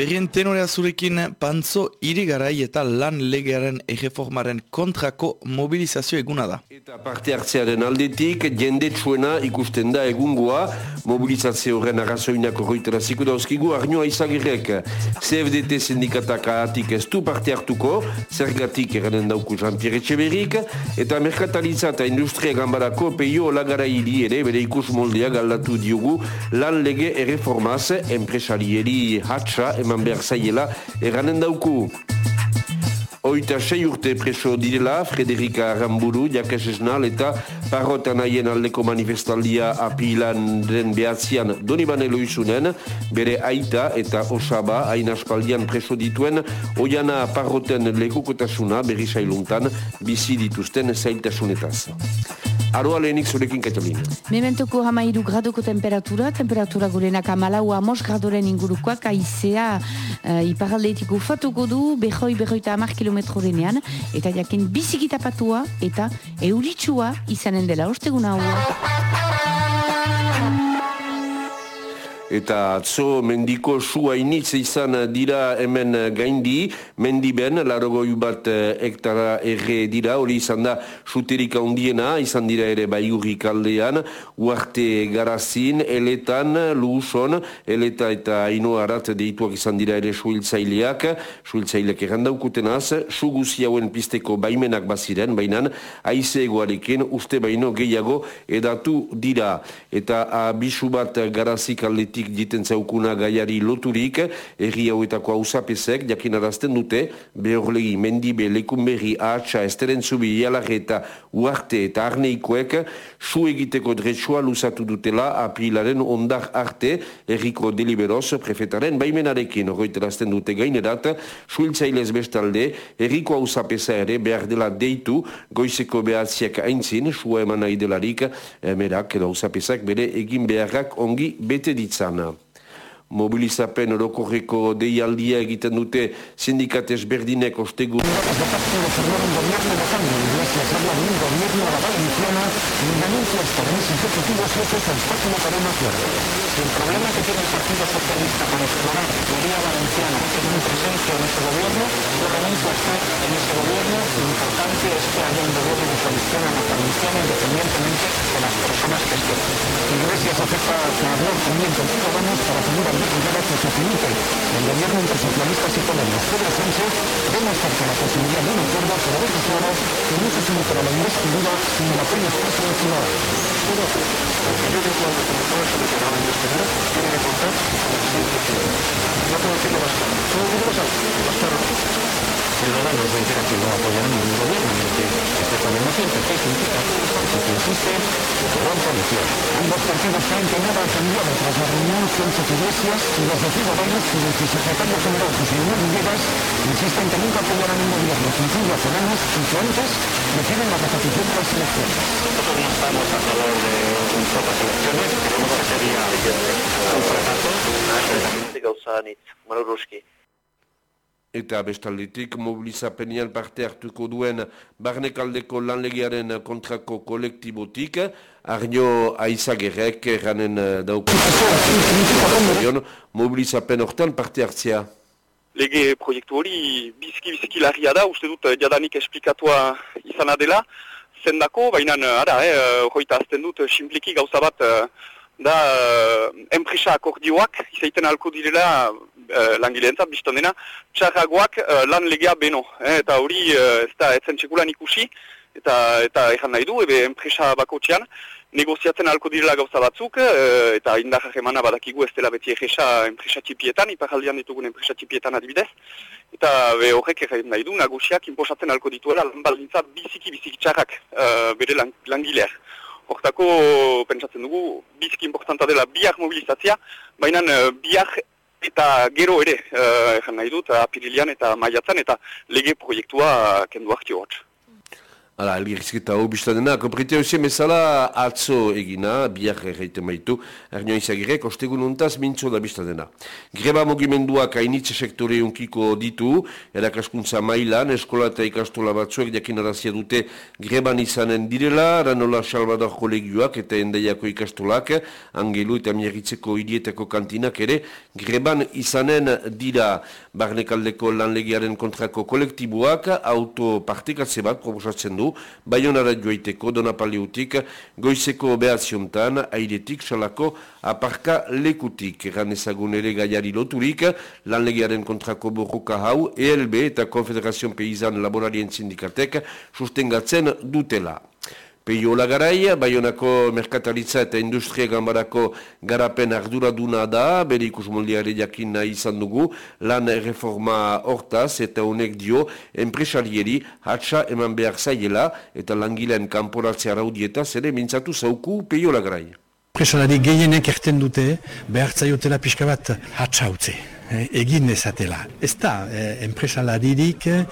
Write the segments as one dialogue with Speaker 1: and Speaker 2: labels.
Speaker 1: Berrien tenorea zurekin pantzo irigarai eta lan legearen egeformaren kontrako mobilizazio eguna da.
Speaker 2: Eta parte hartzearen aldetik, jende txuena ikusten da egungoa, mobilizazio horren arrazoinak horretara ziko dauzkigu, arnioa izagirrek. CFDT sindikatak ahatik ez du parte hartuko, zergatik eranen dauku Jean-Pierre Etxeberik, eta merkatalitza eta industria gambarako peio lagara hiri ere, bere ikus moldea galdatu diogu, lan lege erreformaz, enpresarieri hatsa, eman behar zaiela eranen dauku. Oita sei urte preso direla, Frederika Ramburu, Jakes Esnal eta Parrotan haien aldeko manifestaldia apilan den behatzean Donibane Loizunen, bere aita eta osaba hain aspaldian preso dituen Oiana Parroten lekukotasuna berri sailuntan bizi dituzten zailtasunetaz. Aroa lehenik zurekin Katalin.
Speaker 3: Mementuko hamairu graduko temperatura, temperatura gurenak amalau amos gradoren ingurukoak, aizea uh, iparaldeetik ufatuko du, behoi behoi eta amar kilometro denean, eta jakin bizikitapatua eta euritsua izanen dela osteguna hau.
Speaker 2: Eta atzo mendiko sua initz izan dira hemen gaindi, mendiben, larogoi bat eh, hektara erre dira, hori izan da suterik handiena, izan dira ere baiurrik aldean, uarte garazin, eletan, luuson, eleta eta ino arat deituak izan dira ere suiltzaileak, suiltzaileak errandaukuten az, suguzi hauen pisteko baimenak baziren, bainan, aize egoarekin, uste baino gehiago edatu dira. Eta abisu bat garazik aldetik politik diten zaukuna gaiari loturik, erri hauetako hausapesek, jakin arazten dute, behorlegi, mendibe, lekunberri, ahatsa, esteren zubi, ialarre eta uarte eta arneikoek, su egiteko dretsua lusatu dutela apilaren ondar arte, erriko deliberoz, prefetaren baimenarekin, horretarazten dute gainerat, suiltzailez bestalde, erriko hausapesa ere behar dela deitu, goizeko behatziak aintzin, sua eman nahi delarik, emerak edo hausapesak bere egin beharrak ongi bete down. Mobilizapen orokorreko deialdia egiten dute ostegu.
Speaker 4: A estar en ese gobierno. Lo importante es que haya un gobierno de el gobierno antisocialista se pone en los Pedro Sánchez demostrar que la posibilidad de un acuerdo será que no se someterá a la investidura sino a apenas presidenciales. Pero, porque yo digo algo como todo eso que la investidura tiene que contar el siguiente No que no apoyarán ningún gobierno este problema siempre que significa que si rompa coalición. Ambos partidos se han empeñado cambiar tras la reunión Sánchez Iglesias y los de Ciudadanos y el secretario general José Manuel Villegas insisten que nunca apoyarán un gobierno incluya a y que antes deciden la repetición de las elecciones. Nosotros no estamos a favor de un pocas elecciones, creemos que sería un fracaso.
Speaker 2: Eta bestalditik mobilizapenean parte hartuko duen barnekaldeko lanlegiaren kontrako kolektibotik, Arnio Aizagerrek eranen eh, dauko. Mobilizapen hortan parte hartzea.
Speaker 5: Lege proiektu hori biziki-biziki larria da, uste dut jadanik esplikatua izan adela, zendako, baina ara, eh, hoita azten dut, simpliki gauza bat da enpresa akordioak, izaiten alko direla uh, langileentzat biztan dena, txarragoak uh, lan legea beno. Eh, eta hori uh, ez da etzen txekulan ikusi, eta eta ezan nahi du, ebe enpresa bako txian, negoziatzen alko direla gauza batzuk, uh, eta indarra emana badakigu ez dela beti egesa enpresa txipietan, iparaldian ditugun enpresa txipietan adibidez, eta be horrek egin nahi du, nagusiak inposatzen alko dituela lan balintzat biziki-biziki txarrak uh, bere lang, langileak. Hortako, pentsatzen dugu, biziki importanta dela biak mobilizatzea, baina biak eta gero ere, uh, nahi dut, apirilian eta maiatzen, eta lege proiektua kendu hartio hot.
Speaker 2: Hala, elgirizketa hau biztadena, komprite hozien bezala atzo egina, biak erreite maitu, ernio izagirek, ostegun untaz mintzo da biztadena. Greba mogimenduak hainitze sektore unkiko ditu, erakaskuntza mailan, eskola eta ikastola batzuek jakin arazia dute greban izanen direla, ranola salvador kolegioak eta endaiako ikastolak, angelu eta miagitzeko irietako kantinak ere, greban izanen dira barnekaldeko lanlegiaren kontrako kolektiboak, auto bat proposatzen du, Bayonara joiteko donapaliutik goizeko behatziontan airetik salako aparka lekutik. Eran ezagun ere gaiari loturik lanlegiaren kontrako borroka hau ELB eta Konfederazioan Peizan Laborarien Sindikatek sustengatzen dutela. Peio Lagarai, Bayonako Merkataritza eta Industria Gambarako garapen arduraduna da, bere ikus moldeare jakin izan dugu, lan reforma hortaz eta honek dio, enpresarieri hatsa eman behar zaiela eta langileen kanporatzea raudieta zere mintzatu zauku Peio Lagarai.
Speaker 6: Enpresari gehienek erten dute behar zaiotela pixka bat hatsa utze. Eh, egin ezatela. Ez da, eh, enpresalaririk eh,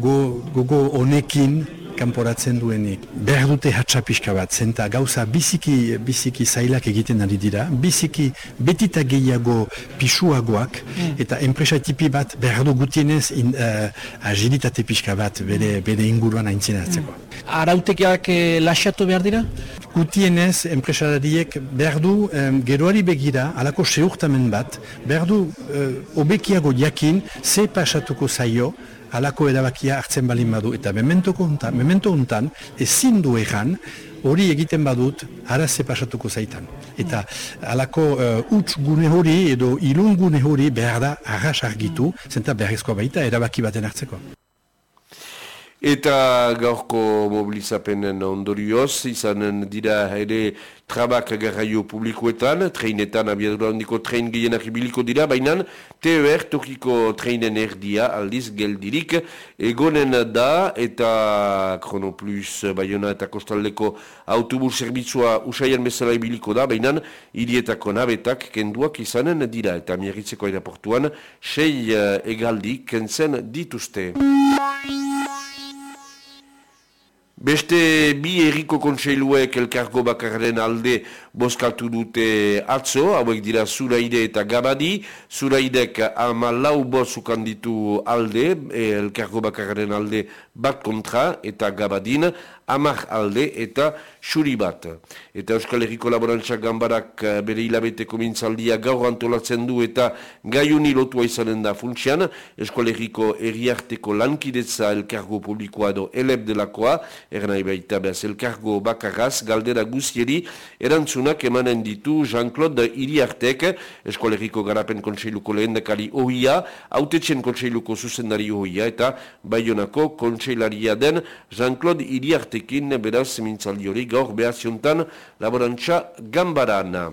Speaker 6: gogo honekin kanporatzen duenik. Behar dute hatxapiska bat, zenta gauza biziki, biziki zailak egiten ari dira, biziki betita gehiago pisuagoak, mm. eta enpresa tipi bat behar du gutienez in, uh, agilitate pixka bat bere, bere inguruan aintzinatzeko. Mm.
Speaker 7: Arautekiak eh, lasatu behar dira?
Speaker 6: Gutienez, enpresariek behar du um, geroari begira, alako seurtamen bat, behar du uh, obekiago jakin, ze pasatuko zaio, alako erabakia hartzen balin badu eta memento untan, memento untan ezin du egan hori egiten badut araze pasatuko zaitan. Eta alako uh, uts gune hori edo ilun gune hori behar da arras argitu, zenta beharrezkoa baita erabaki baten hartzeko.
Speaker 2: Eta gaurko mobilizapenen ondorioz, izanen dira ere trabak garraio publikoetan, treinetan abiadura handiko trein gehienak ibiliko dira, baina TER tokiko treinen erdia aldiz geldirik egonen da eta Kronoplus Bayona eta Kostaldeko autobus zerbitzua usaian bezala ibiliko da, baina hirietako nabetak kenduak izanen dira eta miagitzeko aeroportuan sei uh, egaldi kentzen dituzte. Beste bi erriko kontseiluek elkargo bakarren alde boskatu dute atzo, hauek dira Zuraide eta Gabadi. Zuraidek ama lau bozukan ditu alde, e, elkargo bakarren alde bat kontra eta Gabadin amak alde eta xuri bat. Eta Euskal Herriko Laborantzak Gambarak eh, bere hilabeteko mintzaldia gaur antolatzen du eta gaiuni lotua izanen da funtsian, Euskal Herriko Herriarteko lankidetza elkargo publikoa edo eleb delakoa, ernai baita behaz elkargo bakarraz, galdera guzieri, erantzunak emanen ditu Jean-Claude Iriartek, Euskal Herriko Garapen Kontseiluko lehendakari ohia, autetxen Kontseiluko zuzendari ohia eta Bayonako Kontseilaria den Jean-Claude Iriartek batekin beraz mintzaldi hori gaur behaziontan laborantza gambarana.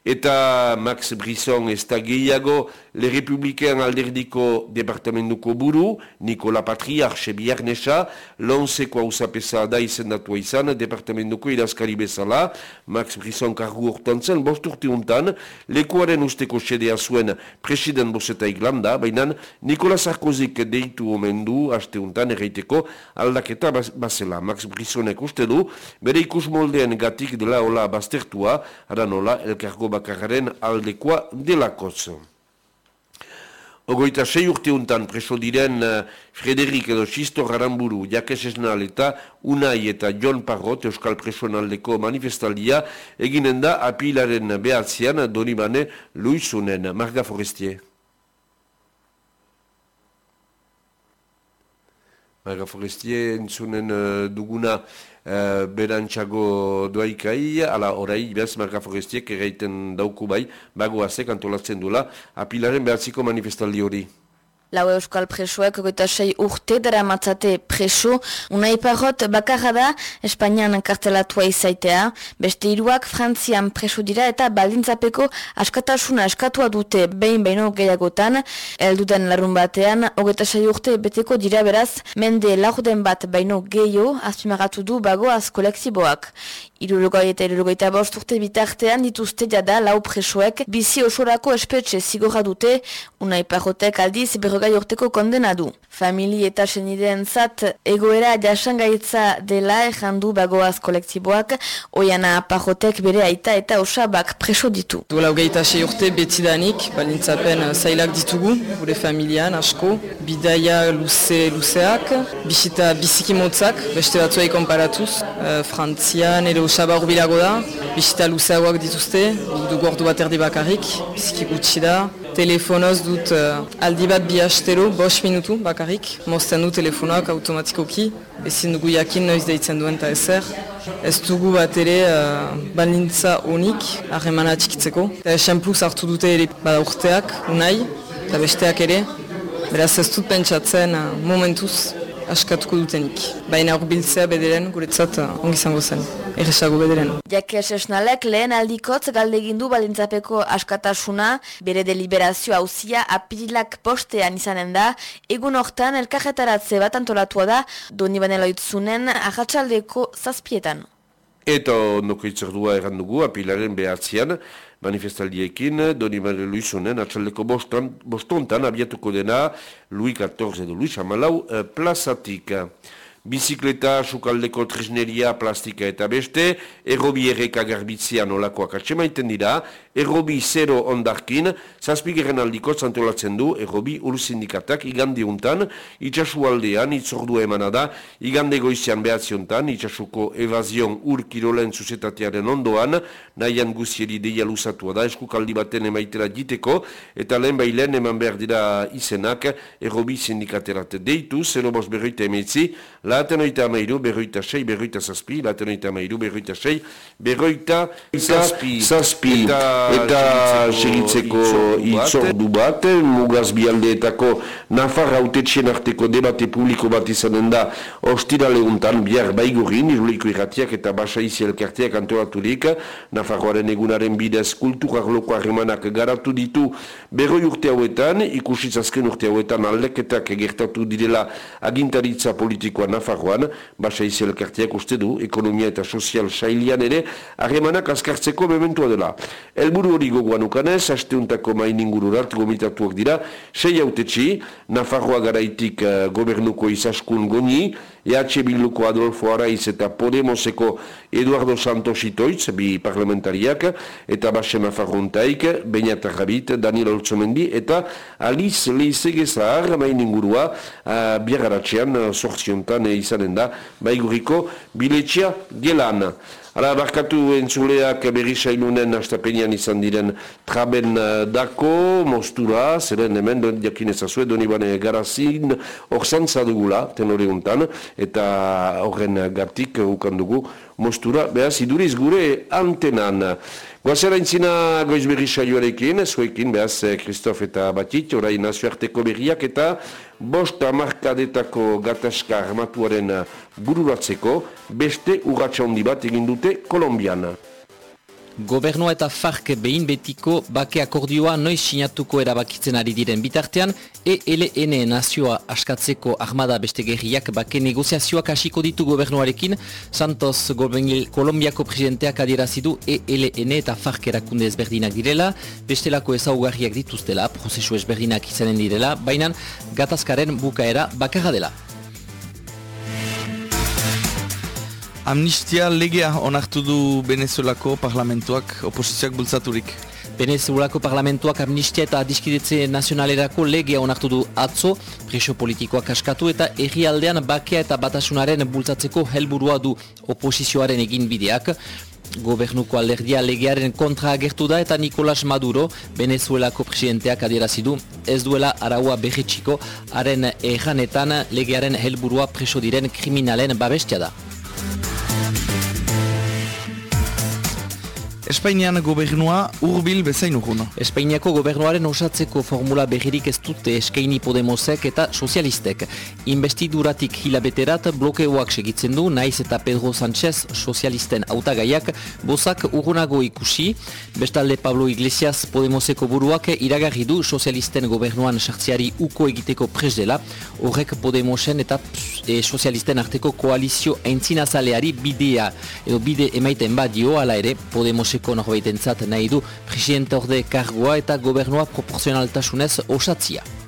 Speaker 2: Eta Max Brisson ez da gehiago Le Republikean alderdiko departamentuko buru, Nikola Patriarche biarnesa, lonzeko hausapesa da izendatua izan, departamentuko idazkari bezala, Max Brisson kargu hortan zen, bost urte untan, lekuaren usteko sedea zuen presiden boseta iglanda, baina Nikola Sarkozik deitu omen du, haste untan, erreiteko aldaketa bazela. Max Brissonek uste du, bere ikus moldean gatik dela hola baztertua, aran hola, elkargo bakarren aldekoa delakoz. Ogoita sei urte untan preso diren uh, Frederik edo Sisto Garamburu, Jakes Esnal eta Unai eta John Parrot Euskal Presoen aldeko manifestaldia eginen da apilaren behatzean Donibane Luizunen, Marga Forestier. Marga Forestier entzunen uh, duguna uh, berantxago doaikai, ala orai, bez, Marga Forestiek erraiten dauku bai, bagoazek antolatzen dula, apilaren behatziko manifestaldi hori.
Speaker 8: Lau euskal presoek goita sei urte dara matzate preso, unai parrot bakarra da Espainian kartelatua izaitea, beste hiruak Frantzian preso dira eta baldintzapeko askatasuna askatua dute behin behin gehiagotan, elduden larun batean, hogeita sei urte beteko dira beraz, mende laurden bat baino gehiago azpimagatu du bagoaz kolektiboak. Irurogoi eta irurogoita bost urte bitartean dituzte jada lau presoek bizi osorako espetxe zigorra dute, unai parrotek aldiz berrogai urteko kondena du. Famili eta senideen zat egoera jasangaitza dela errandu bagoaz kolektiboak, oiana parrotek bere aita eta osabak preso ditu.
Speaker 9: Duela hogeita sei urte betidanik, balintzapen zailak ditugu, gure familian asko, bidaia luze luzeak, bisita biziki motzak, beste batzuei konparatuz, uh, frantzian ere osaba urbilago da, bisita luzeagoak dituzte, dugu ordu bat erdi bakarrik, biziki gutxi da, telefonoz dut uh, aldi bat bi hastero, bos minutu bakarrik, mozten du telefonoak automatikoki, ezin dugu jakin noiz deitzen duen eta ezer, ez dugu bat ere uh, balintza honik, harremana txikitzeko, eta esenpluz hartu dute ere bada urteak, unai, eta besteak ere, beraz ez dut pentsatzen uh, momentuz, askatuko dutenik. Baina urbiltzea bederen, guretzat uh, ongi zango zen, erresago bederen.
Speaker 8: Jakes esnalek lehen aldikotz galdegindu balintzapeko askatasuna, bere deliberazio hauzia apirilak postean izanen da, egun hortan elkarretaratze bat antolatua da, doni baneloitzunen ahatsaldeko zazpietan.
Speaker 2: Eta ondoko itzerdua errandugu, apilaren behatzean, manifestaldiekin, Doni Mario Luisonen, atxaldeko bostontan abiatuko dena, Louis XIV edo Louis Amalau, eh, plazatik bizikleta, sukaldeko tresneria, plastika eta beste, errobi erreka garbitzean olakoak atsemaiten dira, errobi zero ondarkin, zazpigeren aldiko zantolatzen du, errobi ur sindikatak igande untan, itxasu aldean, itzordua emana da, igande goizian behatziontan, itxasuko evazion ur kirolen zuzetatearen ondoan, nahian guzieri deia luzatua da, eskukaldi baten emaitera diteko, eta lehen bailen eman behar dira izenak, errobi sindikaterat deitu, zero bos berroita emetzi, Laten oita amairu, berroita sei, berroita zazpi, laten oita amairu, berroita sei, berroita zazpi. Zazpi, eta segitzeko itzordu bat, mugaz bialdeetako Nafarra autetxien arteko debate publiko bat izanen da ostira lehuntan, biar baigurin, iruliko irratiak eta basa izi elkartiak antolaturik, Nafarroaren egunaren bidez kulturak loko harremanak garatu ditu berroi urte hauetan, ikusiz azken urte hauetan aldeketak egertatu direla agintaritza politikoa Nafarroan, basa izi elkartiak uste du, ekonomia eta sozial sailian ere, harremanak azkartzeko mementua dela. Elburu hori gogoan ukanez, hasteuntako main ingururat gomitatuak dira, sei autetxi, Nafarroa garaitik uh, gobernuko izaskun goni, EH Bilduko Adolfo Araiz eta Podemoseko Eduardo Santos Itoitz, bi parlamentariak, eta Baxe Nafarrontaik, Beñat Arrabit, Daniel Oltzomendi, eta Aliz Leizegezahar, main ingurua, uh, biarratxean, sortziontan izanen da, baiguriko, biletxia gelan. Hala, barkatu entzuleak berri sailunen astapenian izan diren traben uh, dako, mostura, zeren hemen, jakin ezazue, doni bane garazin, hor dugula, tenore untan, eta horren gatik ukan dugu mostura, behaz, iduriz gure antenan. Goazera intzina goiz berri saioarekin, zuekin, behaz, Kristof eta Batit, orai nazioarteko berriak, eta bost amarkadetako gatazka armatuaren bururatzeko, beste urratxa handi bat egin dute Kolombiana.
Speaker 10: Gobernua eta FARC behin betiko bake akordioa noiz sinatuko erabakitzen ari diren bitartean, ELN nazioa askatzeko armada beste gerriak bake negoziazioak hasiko ditu gobernuarekin, Santos Kolombiako presidenteak adierazidu ELN eta FARC erakunde ezberdinak direla, bestelako ezaugarriak dituztela, prozesu ezberdinak izanen direla, baina gatazkaren bukaera bakarra dela.
Speaker 1: Amnistia legea onartu du Venezuelako parlamentuak oposizioak bultzaturik.
Speaker 10: Venezuelako parlamentuak amnistia eta adiskidetze nazionalerako legea onartu du atzo, preso politikoak askatu eta errialdean bakea eta batasunaren bultzatzeko helburua du oposizioaren egin bideak. Gobernuko alderdia legearen kontra agertu da eta Nicolas Maduro, Venezuelako presidenteak adierazidu, ez duela araua berritxiko, haren erranetan legearen helburua preso diren kriminalen babestia da.
Speaker 1: Espainian gobernua urbil bezain urgun.
Speaker 10: Espainiako gobernuaren osatzeko formula berririk ez dute eskaini Podemosek eta sozialistek. Investiduratik hilabeterat blokeoak segitzen du, naiz eta Pedro Sánchez sozialisten autagaiak bozak urgunago ikusi. Bestalde Pablo Iglesias Podemoseko buruak iragarri du sozialisten gobernuan sartziari uko egiteko pres dela. Horrek Podemosen eta e, sozialisten arteko koalizio entzinazaleari bidea edo bide emaiten badio ala ere Podemoseko norbaitentzat nahi du presidente orde kargoa eta gobernua proporzionaltasunez osatzia.